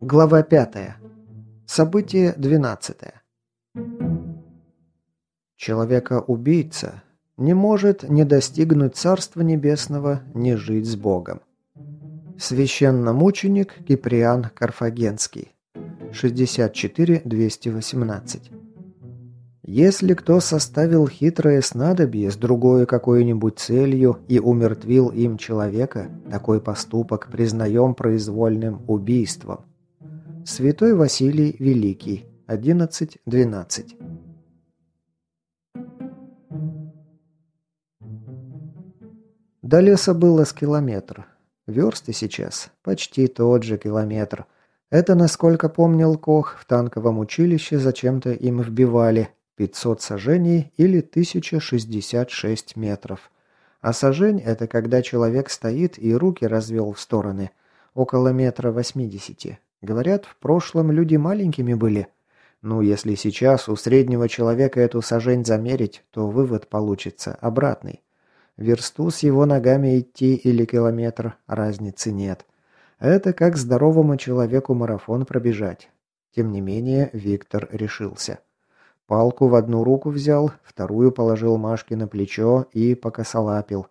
Глава 5. Событие 12. Человека-убийца не может не достигнуть Царства Небесного, не жить с Богом. Священномученик Киприан Карфагенский. 64-218. Если кто составил хитрое снадобье с другой какой-нибудь целью и умертвил им человека, такой поступок признаем произвольным убийством. Святой Василий Великий, 11.12. До леса было с километр. Версты сейчас почти тот же километр. Это, насколько помнил Кох, в танковом училище зачем-то им вбивали 500 сажений или 1066 метров. А сажень – это когда человек стоит и руки развел в стороны, около метра 80. Говорят, в прошлом люди маленькими были. Ну, если сейчас у среднего человека эту сажень замерить, то вывод получится обратный. Версту с его ногами идти или километр, разницы нет. Это как здоровому человеку марафон пробежать. Тем не менее, Виктор решился. Палку в одну руку взял, вторую положил Машке на плечо и покосолапил.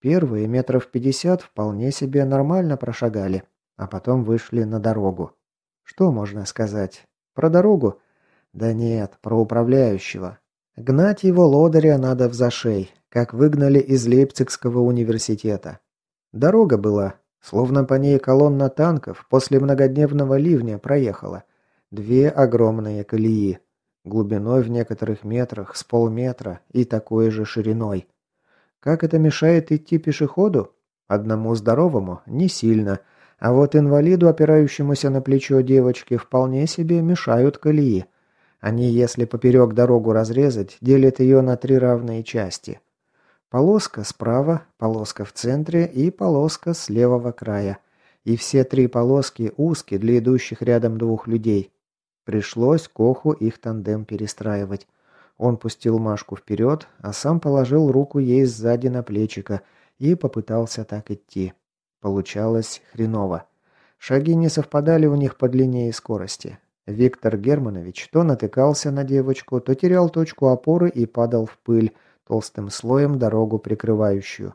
Первые метров пятьдесят вполне себе нормально прошагали а потом вышли на дорогу. Что можно сказать? Про дорогу? Да нет, про управляющего. Гнать его лодыря надо в зашей, как выгнали из Лейпцигского университета. Дорога была, словно по ней колонна танков после многодневного ливня проехала. Две огромные колеи, глубиной в некоторых метрах с полметра и такой же шириной. Как это мешает идти пешеходу? Одному здоровому не сильно – а вот инвалиду, опирающемуся на плечо девочки, вполне себе мешают колеи. Они, если поперек дорогу разрезать, делят ее на три равные части. Полоска справа, полоска в центре и полоска с левого края. И все три полоски узкие для идущих рядом двух людей. Пришлось Коху их тандем перестраивать. Он пустил Машку вперед, а сам положил руку ей сзади на плечико и попытался так идти. Получалось хреново. Шаги не совпадали у них по длине и скорости. Виктор Германович то натыкался на девочку, то терял точку опоры и падал в пыль, толстым слоем дорогу прикрывающую.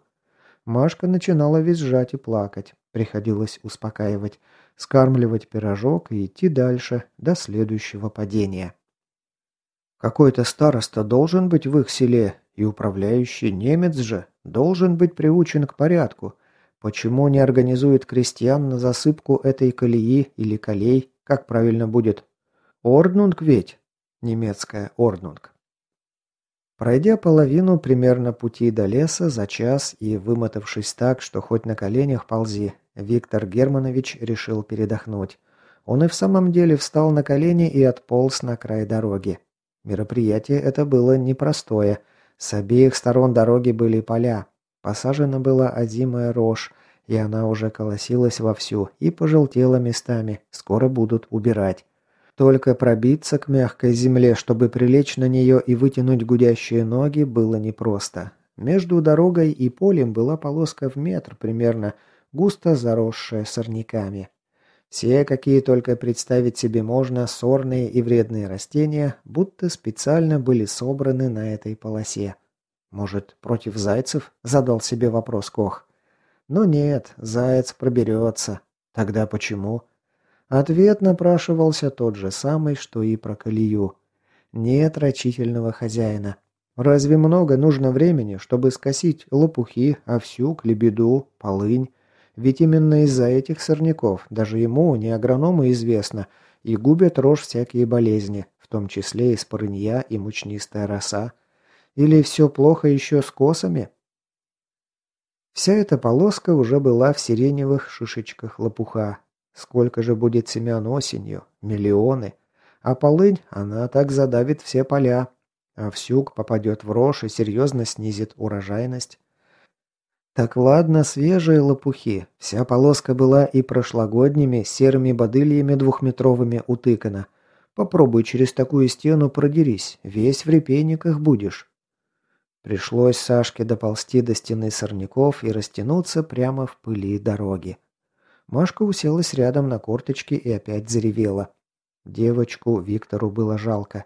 Машка начинала визжать и плакать. Приходилось успокаивать, скармливать пирожок и идти дальше, до следующего падения. Какой-то староста должен быть в их селе, и управляющий немец же должен быть приучен к порядку – Почему не организует крестьян на засыпку этой колеи или колей, как правильно будет? Орднунг ведь? Немецкая Орднунг. Пройдя половину примерно пути до леса за час и вымотавшись так, что хоть на коленях ползи, Виктор Германович решил передохнуть. Он и в самом деле встал на колени и отполз на край дороги. Мероприятие это было непростое. С обеих сторон дороги были поля, Посажена была озимая рожь, и она уже колосилась вовсю и пожелтела местами, скоро будут убирать. Только пробиться к мягкой земле, чтобы прилечь на нее и вытянуть гудящие ноги, было непросто. Между дорогой и полем была полоска в метр примерно, густо заросшая сорняками. Все, какие только представить себе можно, сорные и вредные растения, будто специально были собраны на этой полосе. Может, против зайцев? Задал себе вопрос Кох. Но нет, заяц проберется. Тогда почему? Ответ напрашивался тот же самый, что и про колею. Нет рачительного хозяина. Разве много нужно времени, чтобы скосить лопухи, овсюк, лебеду, полынь? Ведь именно из-за этих сорняков, даже ему, не агроному, известно, и губят рожь всякие болезни, в том числе и спорынья и мучнистая роса. Или все плохо еще с косами? Вся эта полоска уже была в сиреневых шишечках лопуха. Сколько же будет семян осенью? Миллионы. А полынь, она так задавит все поля. А всюк попадет в рожь и серьезно снизит урожайность. Так ладно, свежие лопухи. Вся полоска была и прошлогодними серыми бодыльями двухметровыми утыкана. Попробуй через такую стену продерись, весь в репейниках будешь. Пришлось Сашке доползти до стены сорняков и растянуться прямо в пыли дороги. Машка уселась рядом на корточки и опять заревела. Девочку Виктору было жалко.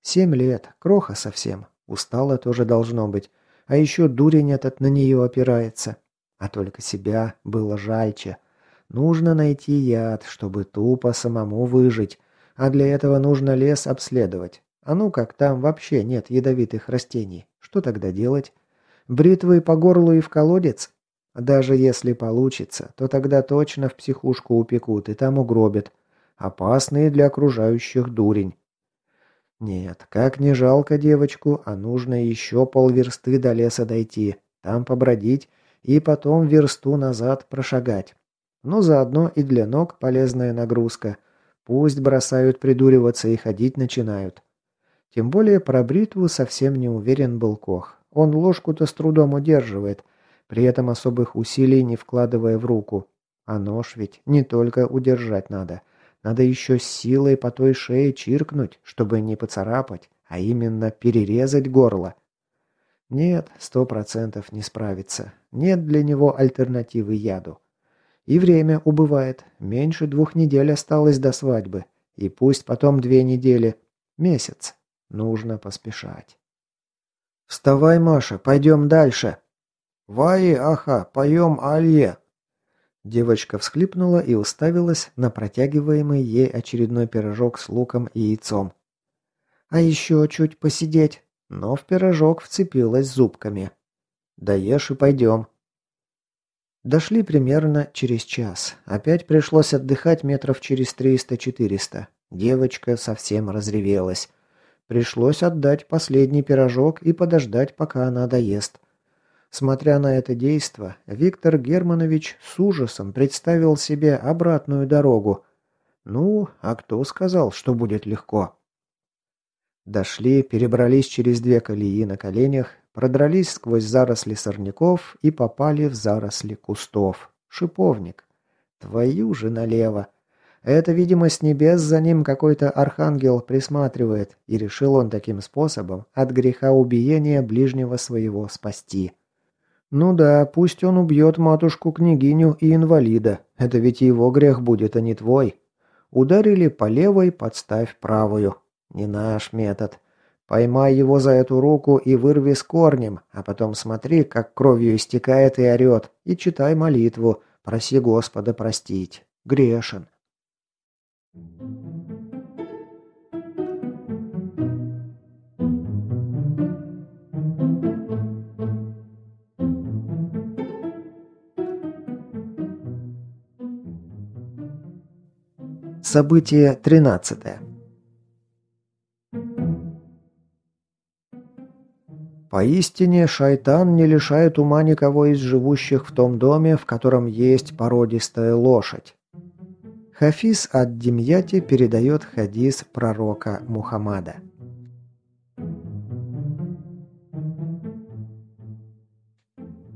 Семь лет, кроха совсем. Устала тоже должно быть. А еще дурень этот на нее опирается. А только себя было жальче. Нужно найти яд, чтобы тупо самому выжить. А для этого нужно лес обследовать. А ну как там вообще нет ядовитых растений? Что тогда делать? Бритвы по горлу и в колодец? Даже если получится, то тогда точно в психушку упекут и там угробят. Опасный для окружающих дурень. Нет, как не жалко девочку, а нужно еще полверсты до леса дойти, там побродить и потом версту назад прошагать. Но заодно и для ног полезная нагрузка. Пусть бросают придуриваться и ходить начинают. Тем более про бритву совсем не уверен был Кох. Он ложку-то с трудом удерживает, при этом особых усилий не вкладывая в руку. А нож ведь не только удержать надо – надо еще силой по той шее чиркнуть, чтобы не поцарапать, а именно перерезать горло. Нет, сто процентов не справится. Нет для него альтернативы яду. И время убывает. Меньше двух недель осталось до свадьбы. И пусть потом две недели. Месяц. Нужно поспешать. «Вставай, Маша, пойдем дальше!» «Ваи, аха, поем алье!» Девочка всхлипнула и уставилась на протягиваемый ей очередной пирожок с луком и яйцом. «А еще чуть посидеть!» Но в пирожок вцепилась зубками. «Доешь и пойдем». Дошли примерно через час. Опять пришлось отдыхать метров через триста-четыреста. Девочка совсем разревелась. Пришлось отдать последний пирожок и подождать, пока она доест. Смотря на это действо, Виктор Германович с ужасом представил себе обратную дорогу. Ну, а кто сказал, что будет легко? Дошли, перебрались через две колеи на коленях, продрались сквозь заросли сорняков и попали в заросли кустов. Шиповник. Твою же налево. Это, видимо, с небес за ним какой-то архангел присматривает, и решил он таким способом от греха убиения ближнего своего спасти. Ну да, пусть он убьет матушку-княгиню и инвалида. Это ведь его грех будет, а не твой. Ударили по левой, подставь правую. Не наш метод. Поймай его за эту руку и вырви с корнем, а потом смотри, как кровью истекает и орет, и читай молитву, проси Господа простить. Грешен. Событие 13. Поистине, шайтан не лишает ума никого из живущих в том доме, в котором есть породистая лошадь. Хафиз ад Демьяти передает хадис пророка Мухаммада.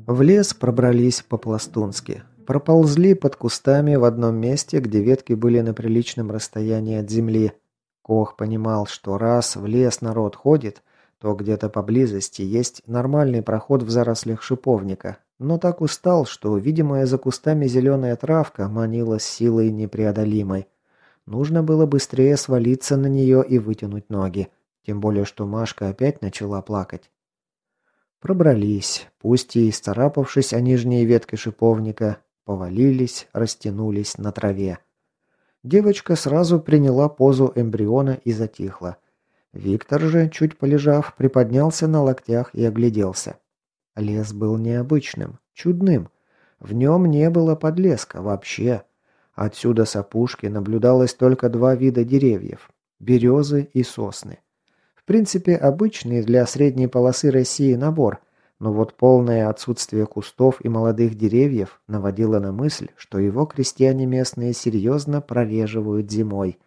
В лес пробрались по-пластунски. Проползли под кустами в одном месте, где ветки были на приличном расстоянии от земли. Кох понимал, что раз в лес народ ходит, то где-то поблизости есть нормальный проход в зарослях шиповника, но так устал, что видимая за кустами зеленая травка манила силой непреодолимой. Нужно было быстрее свалиться на нее и вытянуть ноги. Тем более, что Машка опять начала плакать. Пробрались, пусть и исцарапавшись о нижние ветки шиповника, повалились, растянулись на траве. Девочка сразу приняла позу эмбриона и затихла. Виктор же, чуть полежав, приподнялся на локтях и огляделся. Лес был необычным, чудным. В нем не было подлеска вообще. Отсюда с опушки наблюдалось только два вида деревьев – березы и сосны. В принципе, обычный для средней полосы России набор, но вот полное отсутствие кустов и молодых деревьев наводило на мысль, что его крестьяне местные серьезно прореживают зимой.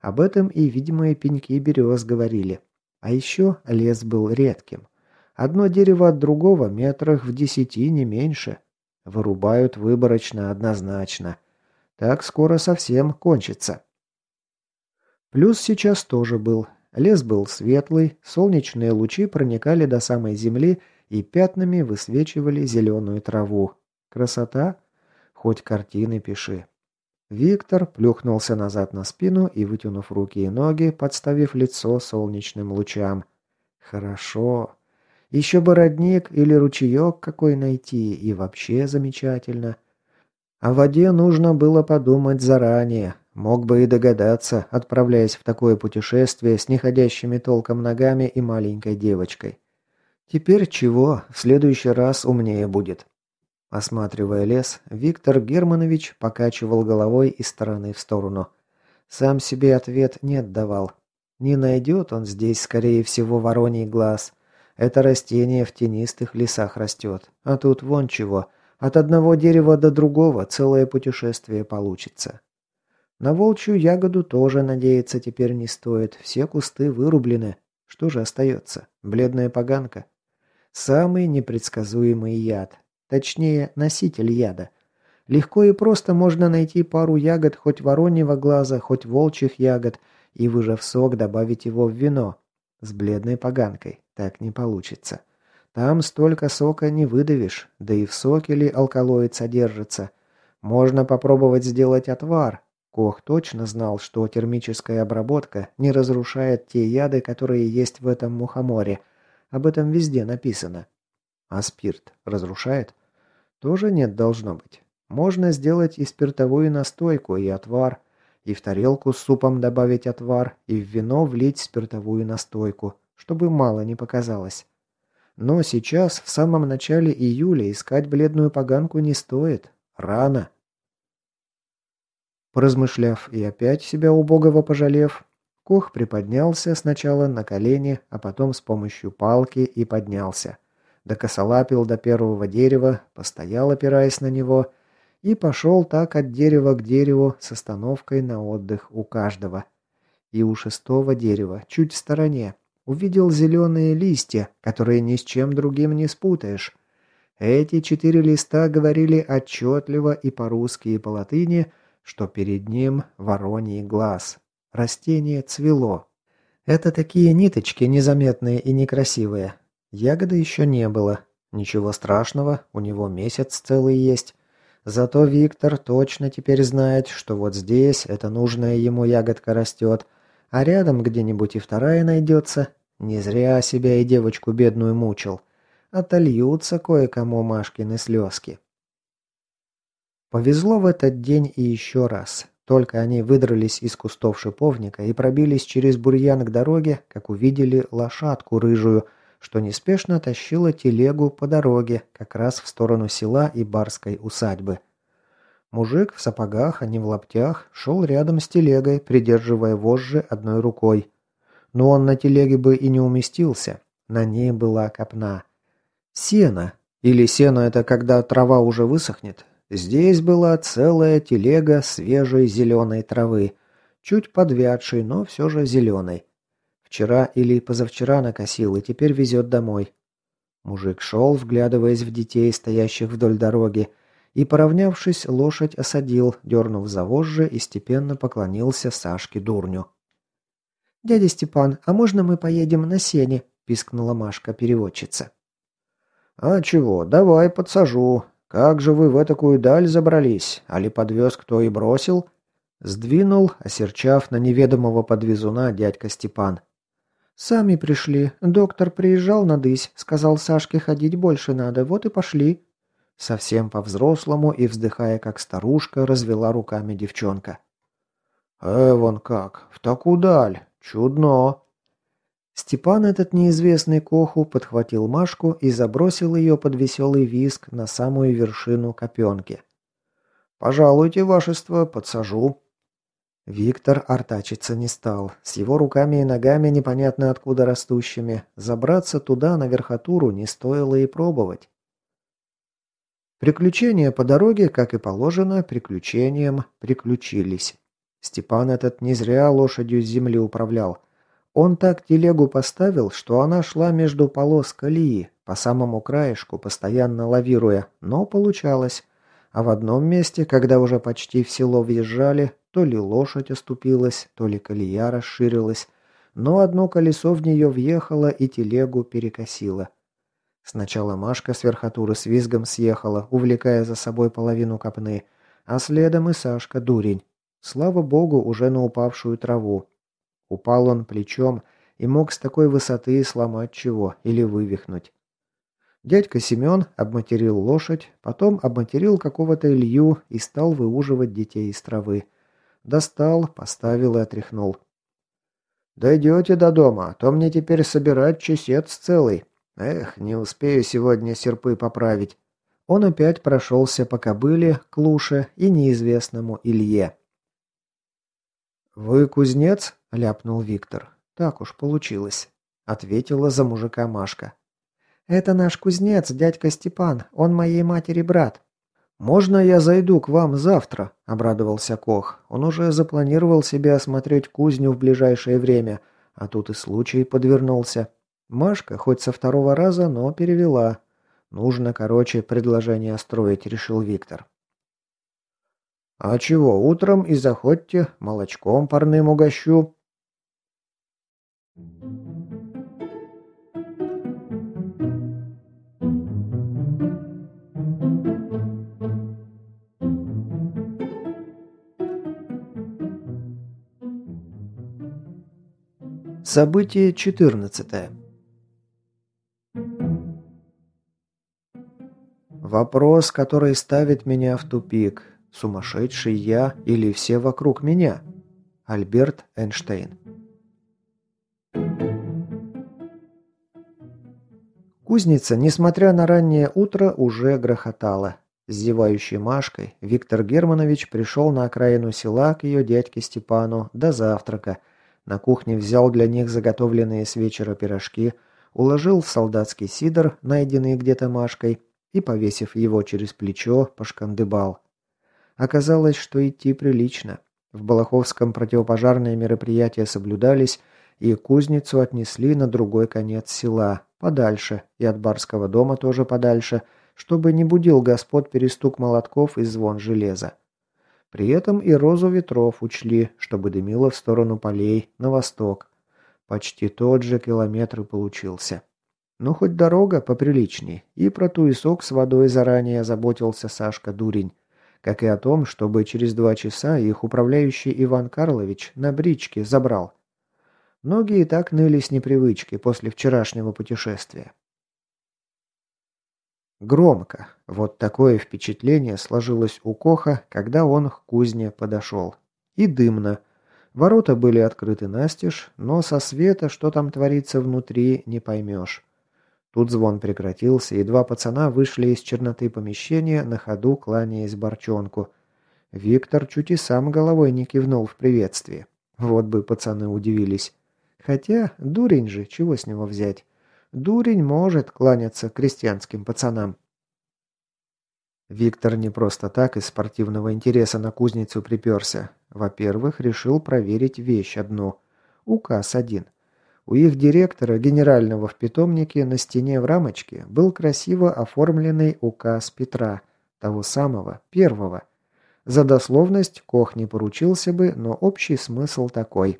Об этом и видимые пеньки берез говорили. А еще лес был редким. Одно дерево от другого метрах в десяти, не меньше. Вырубают выборочно, однозначно. Так скоро совсем кончится. Плюс сейчас тоже был. Лес был светлый, солнечные лучи проникали до самой земли и пятнами высвечивали зеленую траву. Красота? Хоть картины пиши. Виктор плюхнулся назад на спину и, вытянув руки и ноги, подставив лицо солнечным лучам. Хорошо. Еще бы родник или ручеек какой найти, и вообще замечательно. О воде нужно было подумать заранее, Мог бы и догадаться, отправляясь в такое путешествие с неходящими толком ногами и маленькой девочкой. Теперь чего, в следующий раз умнее будет. Осматривая лес, Виктор Германович покачивал головой из стороны в сторону. Сам себе ответ не отдавал. Не найдет он здесь, скорее всего, вороний глаз. Это растение в тенистых лесах растет. А тут вон чего. От одного дерева до другого целое путешествие получится. На волчью ягоду тоже надеяться теперь не стоит. Все кусты вырублены. Что же остается? Бледная поганка. Самый непредсказуемый яд. Точнее, носитель яда. Легко и просто можно найти пару ягод, хоть вороньего глаза, хоть волчьих ягод, и, выжав сок, добавить его в вино. С бледной поганкой. Так не получится. Там столько сока не выдавишь, да и в соке ли алкалоид содержится. Можно попробовать сделать отвар, Кох точно знал, что термическая обработка не разрушает те яды, которые есть в этом мухоморе. Об этом везде написано. А спирт разрушает? Тоже нет должно быть. Можно сделать и спиртовую настойку, и отвар, и в тарелку с супом добавить отвар, и в вино влить спиртовую настойку, чтобы мало не показалось. Но сейчас, в самом начале июля, искать бледную поганку не стоит. Рано. Поразмышляв и опять себя убогого пожалев, Кох приподнялся сначала на колени, а потом с помощью палки и поднялся. Докосолапил до первого дерева, постоял, опираясь на него, и пошел так от дерева к дереву с остановкой на отдых у каждого. И у шестого дерева, чуть в стороне, увидел зеленые листья, которые ни с чем другим не спутаешь. Эти четыре листа говорили отчетливо и по-русски, и по-латыни – что перед ним вороний глаз. Растение цвело. Это такие ниточки незаметные и некрасивые. Ягоды еще не было. Ничего страшного, у него месяц целый есть. Зато Виктор точно теперь знает, что вот здесь эта нужная ему ягодка растет, а рядом где-нибудь и вторая найдется. Не зря себя и девочку бедную мучил. Отольются кое-кому Машкины слезки. Повезло в этот день и еще раз. Только они выдрались из кустов шиповника и пробились через бурьян к дороге, как увидели лошадку рыжую, что неспешно тащила телегу по дороге, как раз в сторону села и барской усадьбы. Мужик в сапогах, а не в лаптях, шел рядом с телегой, придерживая вожжи одной рукой. Но он на телеге бы и не уместился. На ней была копна. Сено. Или сено это когда трава уже высохнет, Здесь была целая телега свежей зеленой травы, чуть подвядшей, но все же зеленой. Вчера или позавчера накосил и теперь везет домой. Мужик шел, вглядываясь в детей, стоящих вдоль дороги, и, поравнявшись, лошадь осадил, дернув за вожжи и степенно поклонился Сашке Дурню. «Дядя Степан, а можно мы поедем на сене?» – пискнула Машка, переводчица. «А чего, давай подсажу. «Как же вы в такую даль забрались? Али подвез кто и бросил?» Сдвинул, осерчав на неведомого подвезуна дядька Степан. «Сами пришли. Доктор приезжал на дысь. Сказал Сашке ходить больше надо. Вот и пошли». Совсем по-взрослому и, вздыхая как старушка, развела руками девчонка. «Э, вон как! В такую даль! Чудно!» Степан этот неизвестный Коху подхватил Машку и забросил ее под веселый виск на самую вершину копенки. «Пожалуйте, вашество, подсажу». Виктор артачиться не стал. С его руками и ногами, непонятно откуда растущими, забраться туда, на верхотуру, не стоило и пробовать. Приключения по дороге, как и положено, приключением приключились. Степан этот не зря лошадью с земли управлял. Он так телегу поставил, что она шла между полос колеи, по самому краешку, постоянно лавируя, но получалось. А в одном месте, когда уже почти в село въезжали, то ли лошадь оступилась, то ли колея расширилась, но одно колесо в нее въехало и телегу перекосило. Сначала Машка с верхотуры с визгом съехала, увлекая за собой половину копны, а следом и Сашка дурень. Слава богу, уже на упавшую траву. Упал он плечом и мог с такой высоты сломать чего или вывихнуть. Дядька Семен обматерил лошадь, потом обматерил какого-то Илью и стал выуживать детей из травы. Достал, поставил и отряхнул. «Дойдете до дома, а то мне теперь собирать чесец целый. Эх, не успею сегодня серпы поправить». Он опять прошелся по кобыле, клуше и неизвестному Илье. «Вы кузнец?» – ляпнул Виктор. «Так уж получилось», – ответила за мужика Машка. «Это наш кузнец, дядька Степан. Он моей матери брат». «Можно я зайду к вам завтра?» – обрадовался Кох. Он уже запланировал себе осмотреть кузню в ближайшее время, а тут и случай подвернулся. Машка, хоть со второго раза, но перевела. Нужно, короче, предложение строить, решил Виктор. «А чего, утром и заходьте, молочком парным угощу». Событие 14. Вопрос, который ставит меня в тупик. Сумасшедший я или все вокруг меня? Альберт Эйнштейн. Кузница, несмотря на раннее утро, уже грохотала. Зевающей Машкой Виктор Германович пришел на окраину села к ее дядьке Степану до завтрака – на кухне взял для них заготовленные с вечера пирожки, уложил в солдатский сидор, найденный где-то Машкой, и, повесив его через плечо, пошкандыбал. Оказалось, что идти прилично. В Балаховском противопожарные мероприятия соблюдались, и кузницу отнесли на другой конец села, подальше, и от барского дома тоже подальше, чтобы не будил господ перестук молотков и звон железа. При этом и розу ветров учли, чтобы дымило в сторону полей, на восток. Почти тот же километр и получился. Ну, хоть дорога поприличней, и про туесок с водой заранее заботился Сашка Дурень, как и о том, чтобы через два часа их управляющий Иван Карлович на бричке забрал. Ноги и так ныли с непривычки после вчерашнего путешествия. Громко. Вот такое впечатление сложилось у Коха, когда он к кузне подошел. И дымно. Ворота были открыты настежь, но со света, что там творится внутри, не поймешь. Тут звон прекратился, и два пацана вышли из черноты помещения, на ходу кланяясь борчонку. Виктор чуть и сам головой не кивнул в приветствии. Вот бы пацаны удивились. Хотя, дурень же, чего с него взять? Дурень может кланяться крестьянским пацанам. Виктор не просто так из спортивного интереса на кузницу приперся. Во-первых, решил проверить вещь одну. Указ один. У их директора, генерального в питомнике, на стене в рамочке был красиво оформленный указ Петра, того самого, первого. За дословность Кох не поручился бы, но общий смысл такой.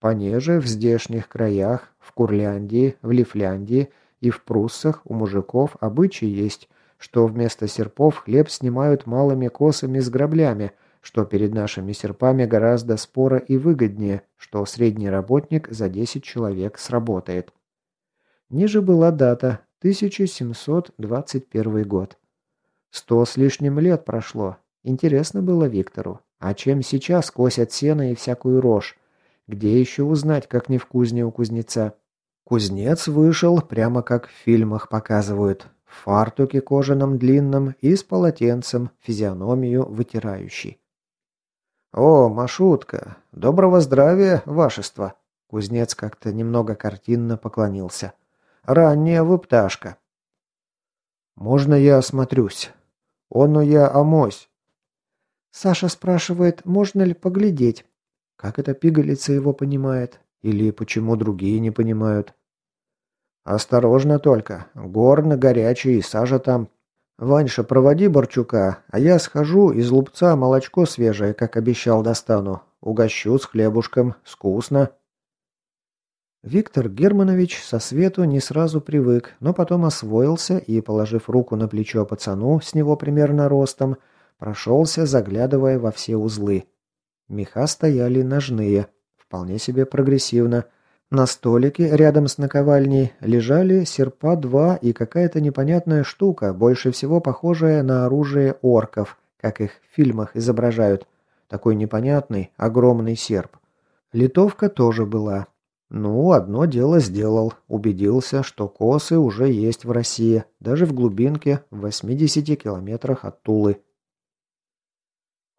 Понеже в здешних краях, в Курляндии, в Лифляндии и в Пруссах у мужиков обычай есть, что вместо серпов хлеб снимают малыми косами с граблями, что перед нашими серпами гораздо споро и выгоднее, что средний работник за 10 человек сработает. Ниже была дата 1721 год. Сто с лишним лет прошло. Интересно было Виктору. А чем сейчас косят сено и всякую рожь? Где еще узнать, как не в кузне у кузнеца? Кузнец вышел, прямо как в фильмах показывают. В фартуке кожаном длинном и с полотенцем, физиономию вытирающий. «О, Машутка! Доброго здравия, вашество!» Кузнец как-то немного картинно поклонился. «Ранняя вы пташка!» «Можно я осмотрюсь?» «Оно я омось!» Саша спрашивает, можно ли поглядеть. Как эта пигалица его понимает? Или почему другие не понимают? «Осторожно только. Горно горячий, сажа там. Ваньша, проводи Борчука, а я схожу из лупца молочко свежее, как обещал, достану. Угощу с хлебушком. Вкусно». Виктор Германович со свету не сразу привык, но потом освоился и, положив руку на плечо пацану, с него примерно ростом, прошелся, заглядывая во все узлы. Меха стояли ножные, вполне себе прогрессивно. На столике рядом с наковальней лежали серпа два и какая-то непонятная штука, больше всего похожая на оружие орков, как их в фильмах изображают. Такой непонятный, огромный серп. Литовка тоже была. Ну, одно дело сделал. Убедился, что косы уже есть в России, даже в глубинке, в 80 километрах от Тулы.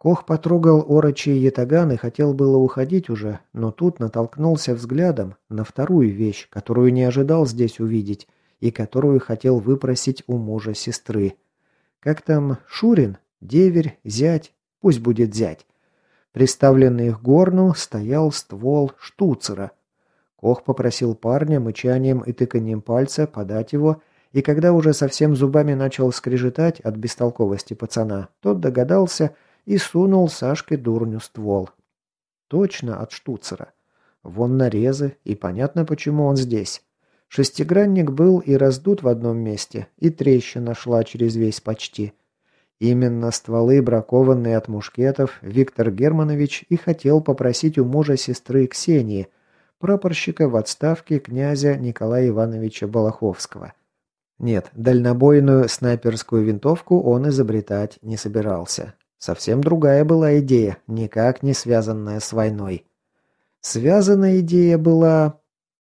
Кох потрогал орочи и ятаган и хотел было уходить уже, но тут натолкнулся взглядом на вторую вещь, которую не ожидал здесь увидеть и которую хотел выпросить у мужа сестры. Как там Шурин, деверь, зять, пусть будет зять. Приставленный к горну стоял ствол штуцера. Кох попросил парня мычанием и тыканием пальца подать его, и когда уже совсем зубами начал скрежетать от бестолковости пацана, тот догадался, и сунул Сашке дурню ствол. Точно от штуцера. Вон нарезы, и понятно, почему он здесь. Шестигранник был и раздут в одном месте, и трещина шла через весь почти. Именно стволы, бракованные от мушкетов, Виктор Германович и хотел попросить у мужа сестры Ксении, прапорщика в отставке князя Николая Ивановича Балаховского. Нет, дальнобойную снайперскую винтовку он изобретать не собирался. Совсем другая была идея, никак не связанная с войной. Связанная идея была...